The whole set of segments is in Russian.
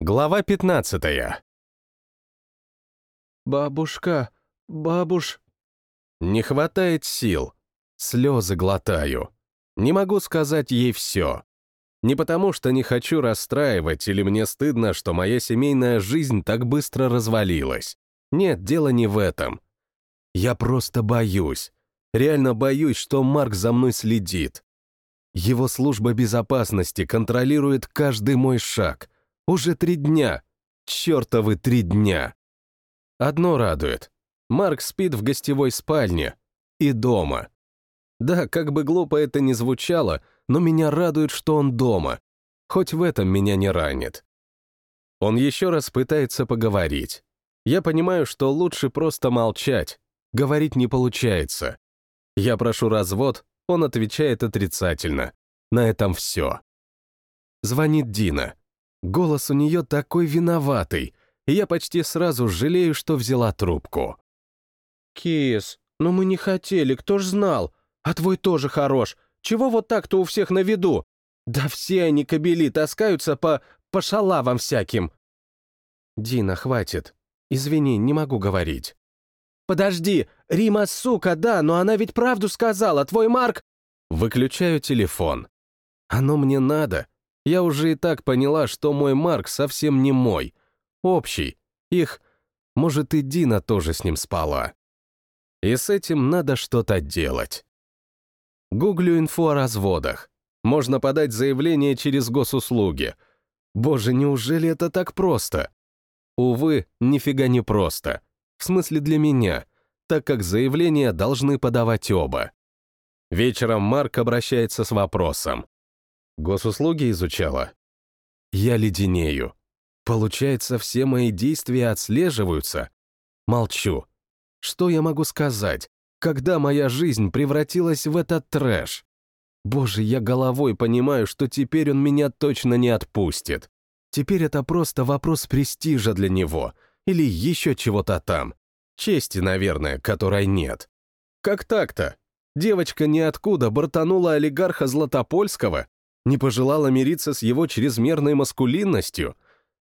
Глава 15 «Бабушка, бабуш...» Не хватает сил. Слезы глотаю. Не могу сказать ей все. Не потому, что не хочу расстраивать или мне стыдно, что моя семейная жизнь так быстро развалилась. Нет, дело не в этом. Я просто боюсь. Реально боюсь, что Марк за мной следит. Его служба безопасности контролирует каждый мой шаг. Уже три дня. Чертовы три дня. Одно радует. Марк спит в гостевой спальне. И дома. Да, как бы глупо это ни звучало, но меня радует, что он дома. Хоть в этом меня не ранит. Он еще раз пытается поговорить. Я понимаю, что лучше просто молчать. Говорить не получается. Я прошу развод, он отвечает отрицательно. На этом все. Звонит Дина. Голос у нее такой виноватый, и я почти сразу жалею, что взяла трубку. «Кис, ну мы не хотели, кто ж знал? А твой тоже хорош. Чего вот так-то у всех на виду? Да все они кобели таскаются по... по шалавам всяким». «Дина, хватит. Извини, не могу говорить». «Подожди, Рима сука, да, но она ведь правду сказала, твой Марк...» Выключаю телефон. «Оно мне надо. Я уже и так поняла, что мой Марк совсем не мой. Общий. Их... Может, и Дина тоже с ним спала. И с этим надо что-то делать. Гуглю инфу о разводах. Можно подать заявление через госуслуги. Боже, неужели это так просто? Увы, нифига не просто. В смысле для меня, так как заявления должны подавать оба. Вечером Марк обращается с вопросом. Госуслуги изучала? Я леденею. Получается, все мои действия отслеживаются? Молчу. Что я могу сказать, когда моя жизнь превратилась в этот трэш? Боже, я головой понимаю, что теперь он меня точно не отпустит. Теперь это просто вопрос престижа для него или еще чего-то там. Чести, наверное, которой нет. Как так-то? Девочка ниоткуда бортанула олигарха Златопольского не пожелала мириться с его чрезмерной маскулинностью?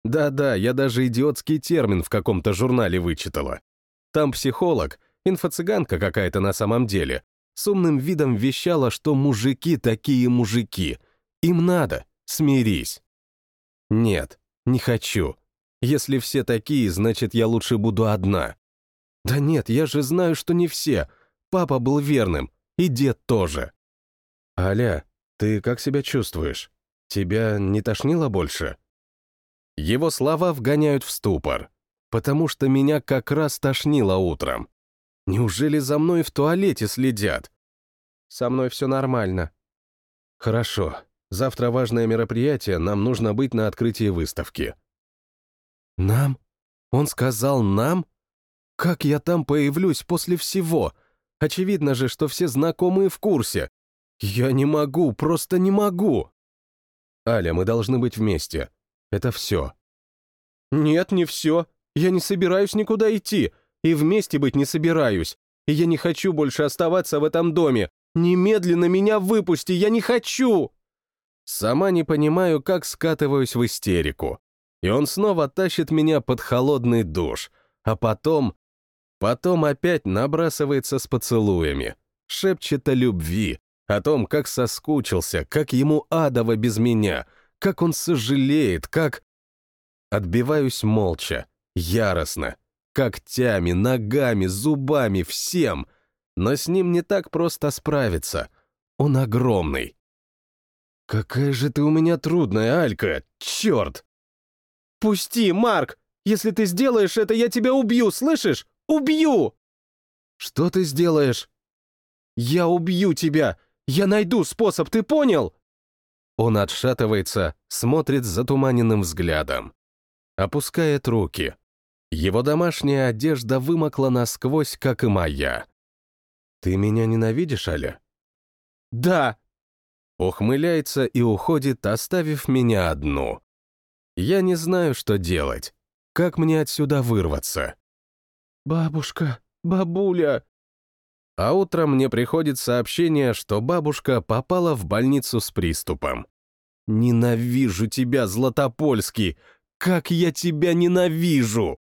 Да-да, я даже идиотский термин в каком-то журнале вычитала. Там психолог, инфо-цыганка какая-то на самом деле, с умным видом вещала, что мужики такие мужики. Им надо, смирись. Нет, не хочу. Если все такие, значит, я лучше буду одна. Да нет, я же знаю, что не все. Папа был верным, и дед тоже. Аля, «Ты как себя чувствуешь? Тебя не тошнило больше?» Его слова вгоняют в ступор, потому что меня как раз тошнило утром. Неужели за мной в туалете следят? Со мной все нормально. Хорошо. Завтра важное мероприятие, нам нужно быть на открытии выставки. Нам? Он сказал нам? Как я там появлюсь после всего? Очевидно же, что все знакомые в курсе. «Я не могу, просто не могу!» «Аля, мы должны быть вместе. Это все». «Нет, не все. Я не собираюсь никуда идти. И вместе быть не собираюсь. И я не хочу больше оставаться в этом доме. Немедленно меня выпусти, я не хочу!» Сама не понимаю, как скатываюсь в истерику. И он снова тащит меня под холодный душ. А потом... Потом опять набрасывается с поцелуями. Шепчет о любви, о том, как соскучился, как ему адово без меня, как он сожалеет, как... Отбиваюсь молча, яростно, когтями, ногами, зубами, всем. Но с ним не так просто справиться. Он огромный. «Какая же ты у меня трудная, Алька! Черт!» «Пусти, Марк! Если ты сделаешь это, я тебя убью, слышишь? Убью!» «Что ты сделаешь?» «Я убью тебя! Я найду способ, ты понял?» Он отшатывается, смотрит затуманенным взглядом. Опускает руки. Его домашняя одежда вымокла насквозь, как и моя. «Ты меня ненавидишь, Аля?» «Да!» Ухмыляется и уходит, оставив меня одну. Я не знаю, что делать. Как мне отсюда вырваться? «Бабушка, бабуля!» А утром мне приходит сообщение, что бабушка попала в больницу с приступом. «Ненавижу тебя, Златопольский! как я тебя ненавижу!»